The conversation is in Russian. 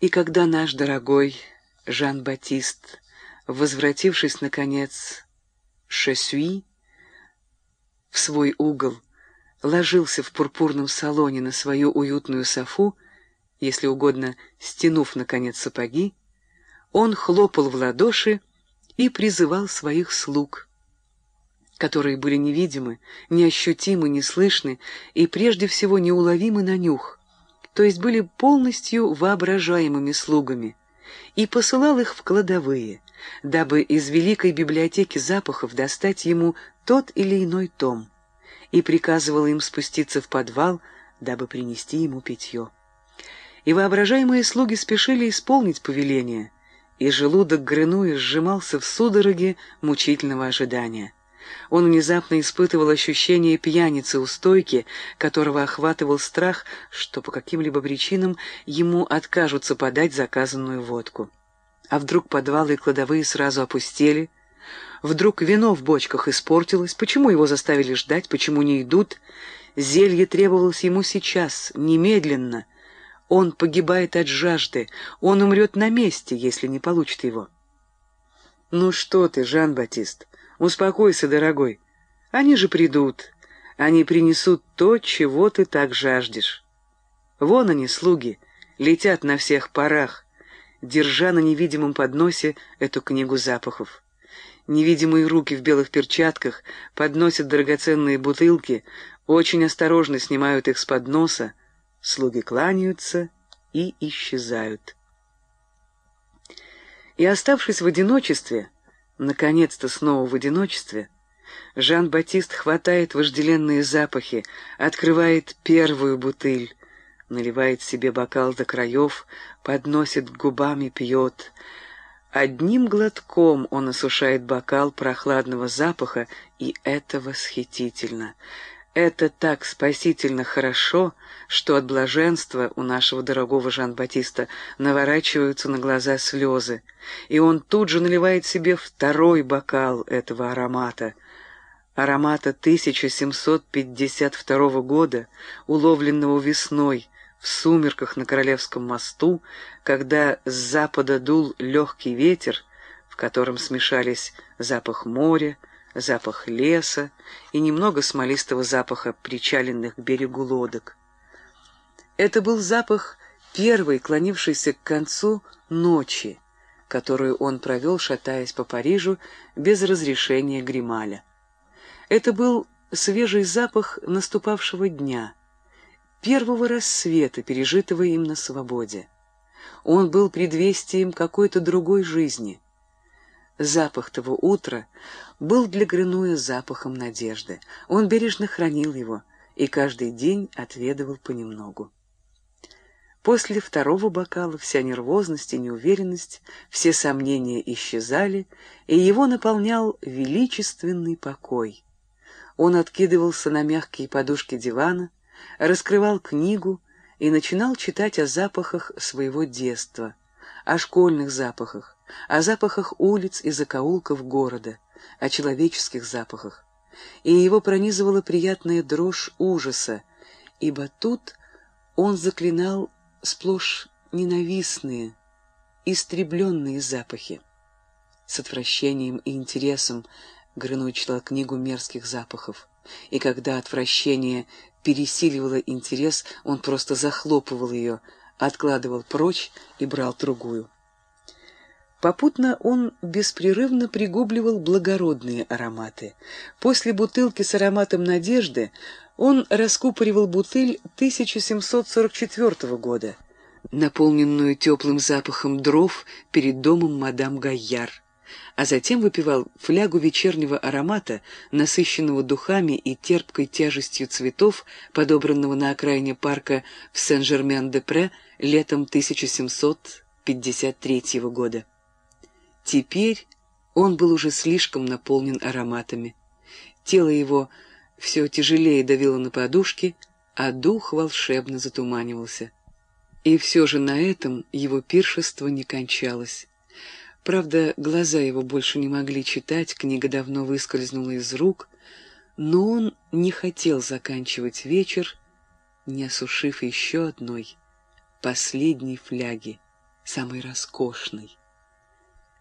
И когда наш дорогой Жан-Батист, возвратившись, наконец, «Шесюи», в свой угол, ложился в пурпурном салоне на свою уютную софу, если угодно, стянув, наконец, сапоги, он хлопал в ладоши и призывал своих слуг, которые были невидимы, неощутимы, неслышны и прежде всего неуловимы на нюх, то есть были полностью воображаемыми слугами, и посылал их в кладовые, дабы из великой библиотеки запахов достать ему тот или иной том, и приказывал им спуститься в подвал, дабы принести ему питье. И воображаемые слуги спешили исполнить повеление, и желудок Грынуя сжимался в судороге мучительного ожидания. Он внезапно испытывал ощущение пьяницы у стойки, которого охватывал страх, что по каким-либо причинам ему откажутся подать заказанную водку. А вдруг подвалы и кладовые сразу опустели? Вдруг вино в бочках испортилось? Почему его заставили ждать? Почему не идут? Зелье требовалось ему сейчас, немедленно. Он погибает от жажды. Он умрет на месте, если не получит его. «Ну что ты, Жан-Батист?» Успокойся, дорогой. Они же придут. Они принесут то, чего ты так жаждешь. Вон они, слуги, летят на всех парах, держа на невидимом подносе эту книгу запахов. Невидимые руки в белых перчатках подносят драгоценные бутылки, очень осторожно снимают их с подноса, слуги кланяются и исчезают. И оставшись в одиночестве, Наконец-то снова в одиночестве, Жан-Батист хватает вожделенные запахи, открывает первую бутыль, наливает себе бокал до краев, подносит к губам и пьет. Одним глотком он осушает бокал прохладного запаха, и это восхитительно — это так спасительно хорошо, что от блаженства у нашего дорогого Жан-Батиста наворачиваются на глаза слезы, и он тут же наливает себе второй бокал этого аромата, аромата 1752 года, уловленного весной, в сумерках на Королевском мосту, когда с запада дул легкий ветер, в котором смешались запах моря, запах леса и немного смолистого запаха причаленных к берегу лодок. Это был запах первой, клонившейся к концу ночи, которую он провел, шатаясь по Парижу без разрешения Грималя. Это был свежий запах наступавшего дня, первого рассвета, пережитого им на свободе. Он был предвестием какой-то другой жизни — Запах того утра был для Грынуя запахом надежды. Он бережно хранил его и каждый день отведывал понемногу. После второго бокала вся нервозность и неуверенность, все сомнения исчезали, и его наполнял величественный покой. Он откидывался на мягкие подушки дивана, раскрывал книгу и начинал читать о запахах своего детства, о школьных запахах, о запахах улиц и закоулков города, о человеческих запахах. И его пронизывала приятная дрожь ужаса, ибо тут он заклинал сплошь ненавистные, истребленные запахи. С отвращением и интересом Грыной читал книгу мерзких запахов, и когда отвращение пересиливало интерес, он просто захлопывал ее, откладывал прочь и брал другую. Попутно он беспрерывно пригубливал благородные ароматы. После бутылки с ароматом надежды он раскупоривал бутыль 1744 года, наполненную теплым запахом дров перед домом мадам Гайяр, а затем выпивал флягу вечернего аромата, насыщенного духами и терпкой тяжестью цветов, подобранного на окраине парка в Сен-Жермен-де-Пре летом 1753 года. Теперь он был уже слишком наполнен ароматами. Тело его все тяжелее давило на подушки, а дух волшебно затуманивался. И все же на этом его пиршество не кончалось. Правда, глаза его больше не могли читать, книга давно выскользнула из рук, но он не хотел заканчивать вечер, не осушив еще одной, последней фляги. самый роскошный,